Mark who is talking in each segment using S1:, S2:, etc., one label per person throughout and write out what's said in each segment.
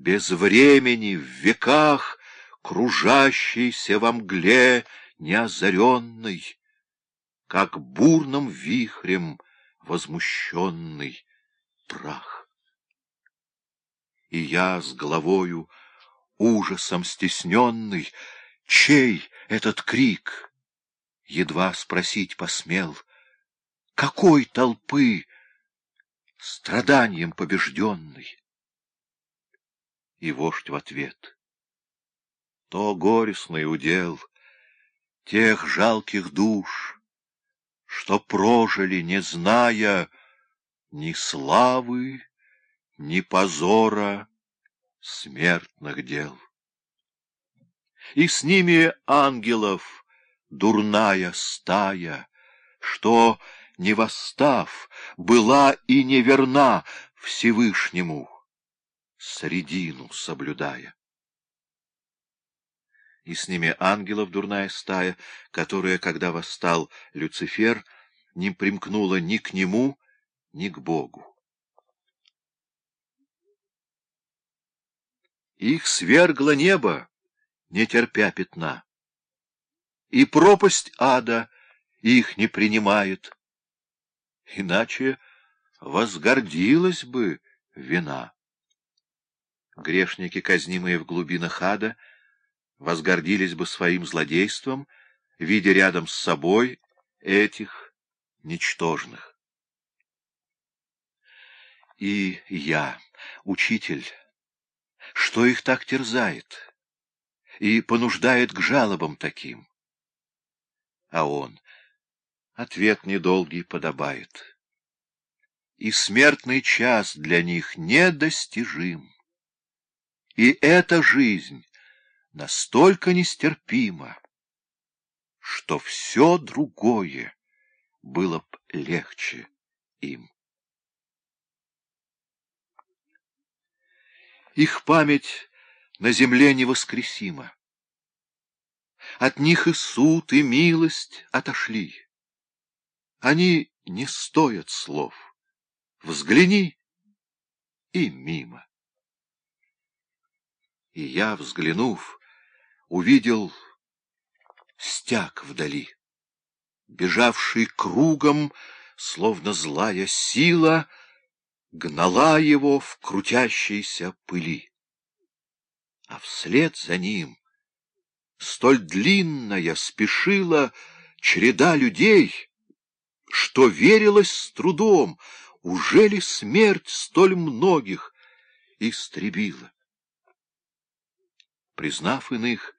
S1: без времени в веках, кружащийся во мгле неозаренный, как бурным вихрем возмущенный прах. И я с головою ужасом стесненный, чей этот крик? Едва спросить посмел, какой толпы страданием побежденный? И вождь в ответ. То горестный удел тех жалких душ, что прожили, не зная ни славы, ни позора смертных дел. И с ними ангелов дурная стая, что, не восстав, была и неверна Всевышнему, средину соблюдая. И с ними ангелов дурная стая, которая, когда восстал Люцифер, не примкнула ни к нему, ни к Богу. Их свергло небо, не терпя пятна. И пропасть ада их не принимает. Иначе возгордилась бы вина. Грешники, казнимые в глубинах ада, возгордились бы своим злодейством, видя рядом с собой этих ничтожных. И я, учитель, что их так терзает и понуждает к жалобам таким? А он, ответ недолгий подобает. И смертный час для них недостижим. И эта жизнь настолько нестерпима, что все другое было б легче им. Их память на земле невоскресима. От них и суд, и милость отошли. Они не стоят слов. Взгляни и мимо. И я, взглянув, увидел стяг вдали, бежавший кругом, словно злая сила — гнала его в крутящейся пыли. А вслед за ним столь длинная спешила череда людей, что верилось с трудом, уже ли смерть столь многих истребила. Признав иных,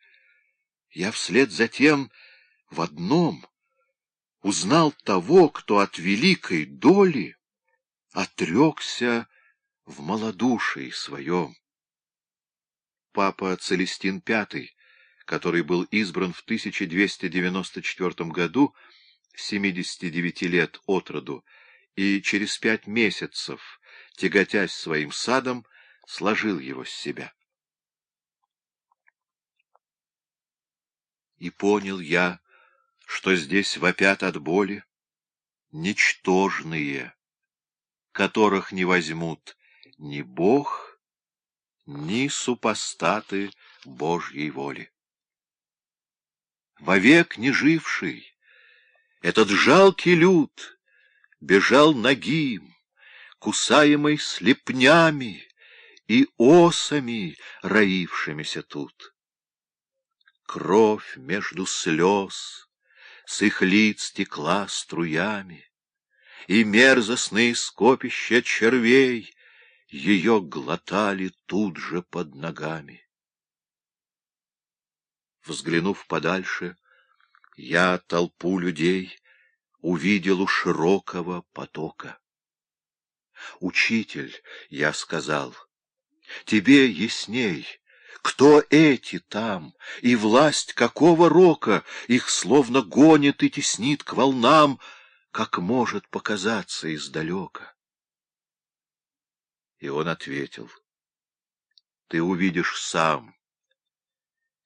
S1: я вслед за тем в одном узнал того, кто от великой доли отрекся в малодушии своем. Папа Целестин V, который был избран в 1294 году, 79 лет от роду, и через пять месяцев, тяготясь своим садом, сложил его с себя. И понял я, что здесь вопят от боли ничтожные, которых не возьмут ни Бог, ни супостаты Божьей воли. Вовек не живший, этот жалкий люд бежал нагим, кусаемый слепнями и осами, роившимися тут. Кровь между слез с их лиц текла струями, и мерзостные скопища червей ее глотали тут же под ногами. Взглянув подальше, я толпу людей увидел у широкого потока. «Учитель», — я сказал, — «тебе ясней». Кто эти там, и власть какого рока? Их словно гонит и теснит к волнам, как может показаться издалека. И он ответил, ты увидишь сам,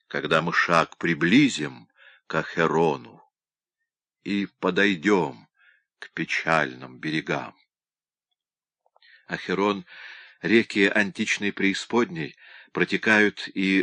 S1: когда мы шаг приблизим к Ахерону и подойдем к печальным берегам. Ахерон — Реки античной преисподней протекают и